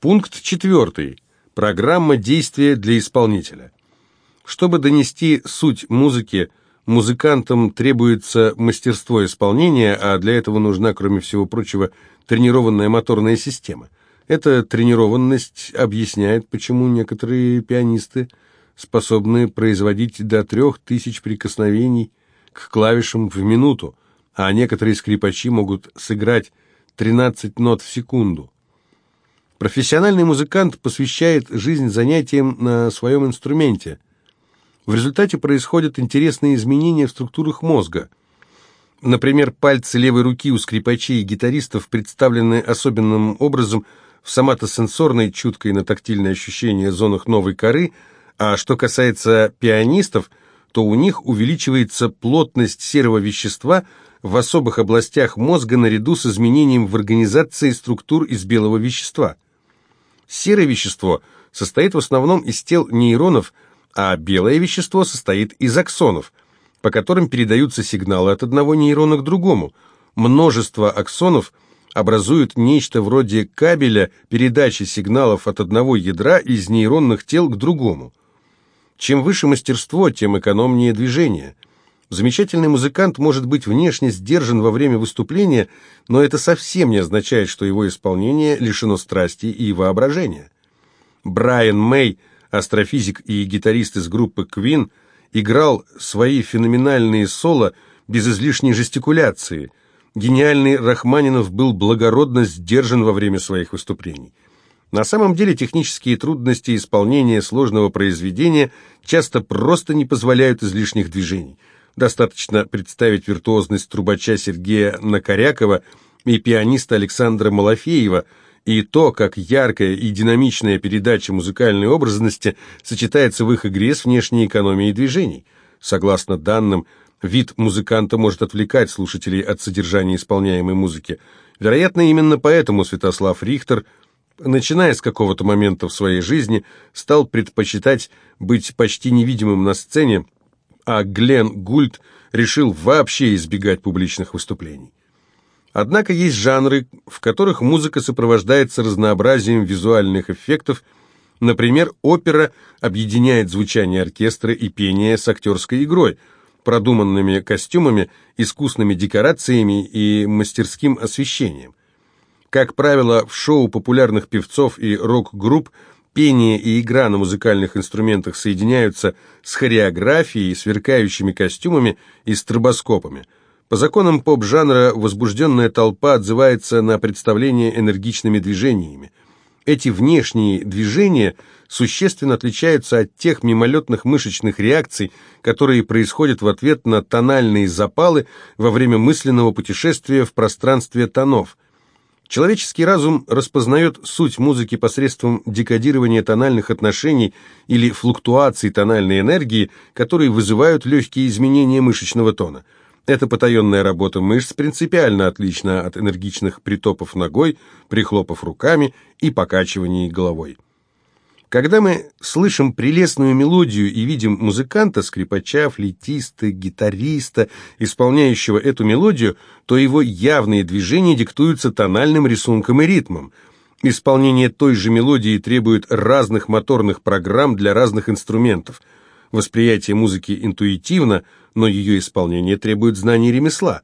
Пункт четвертый. Программа действия для исполнителя. Чтобы донести суть музыки, музыкантам требуется мастерство исполнения, а для этого нужна, кроме всего прочего, тренированная моторная система. Эта тренированность объясняет, почему некоторые пианисты способны производить до трех тысяч прикосновений к клавишам в минуту, а некоторые скрипачи могут сыграть 13 нот в секунду. Профессиональный музыкант посвящает жизнь занятиям на своем инструменте. В результате происходят интересные изменения в структурах мозга. Например, пальцы левой руки у скрипачей и гитаристов представлены особенным образом в соматосенсорной, чуткой на тактильные ощущения зонах новой коры, а что касается пианистов, то у них увеличивается плотность серого вещества в особых областях мозга наряду с изменением в организации структур из белого вещества – Серое вещество состоит в основном из тел нейронов, а белое вещество состоит из аксонов, по которым передаются сигналы от одного нейрона к другому. Множество аксонов образуют нечто вроде кабеля передачи сигналов от одного ядра из нейронных тел к другому. Чем выше мастерство, тем экономнее движение – Замечательный музыкант может быть внешне сдержан во время выступления, но это совсем не означает, что его исполнение лишено страсти и воображения. Брайан Мэй, астрофизик и гитарист из группы Queen, играл свои феноменальные соло без излишней жестикуляции. Гениальный Рахманинов был благородно сдержан во время своих выступлений. На самом деле технические трудности исполнения сложного произведения часто просто не позволяют излишних движений – Достаточно представить виртуозность трубача Сергея Накорякова и пианиста Александра Малафеева, и то, как яркая и динамичная передача музыкальной образности сочетается в их игре с внешней экономией движений. Согласно данным, вид музыканта может отвлекать слушателей от содержания исполняемой музыки. Вероятно, именно поэтому Святослав Рихтер, начиная с какого-то момента в своей жизни, стал предпочитать быть почти невидимым на сцене, а Глен Гульд решил вообще избегать публичных выступлений. Однако есть жанры, в которых музыка сопровождается разнообразием визуальных эффектов, например, опера объединяет звучание оркестра и пение с актерской игрой, продуманными костюмами, искусными декорациями и мастерским освещением. Как правило, в шоу популярных певцов и рок-групп Пение и игра на музыкальных инструментах соединяются с хореографией, сверкающими костюмами и стробоскопами. По законам поп-жанра возбужденная толпа отзывается на представление энергичными движениями. Эти внешние движения существенно отличаются от тех мимолетных мышечных реакций, которые происходят в ответ на тональные запалы во время мысленного путешествия в пространстве тонов – Человеческий разум распознает суть музыки посредством декодирования тональных отношений или флуктуаций тональной энергии, которые вызывают легкие изменения мышечного тона. Эта потаенная работа мышц принципиально отлична от энергичных притопов ногой, прихлопов руками и покачиваний головой. Когда мы слышим прелестную мелодию и видим музыканта, скрипача, флейтиста, гитариста, исполняющего эту мелодию, то его явные движения диктуются тональным рисунком и ритмом. Исполнение той же мелодии требует разных моторных программ для разных инструментов. Восприятие музыки интуитивно, но ее исполнение требует знаний ремесла.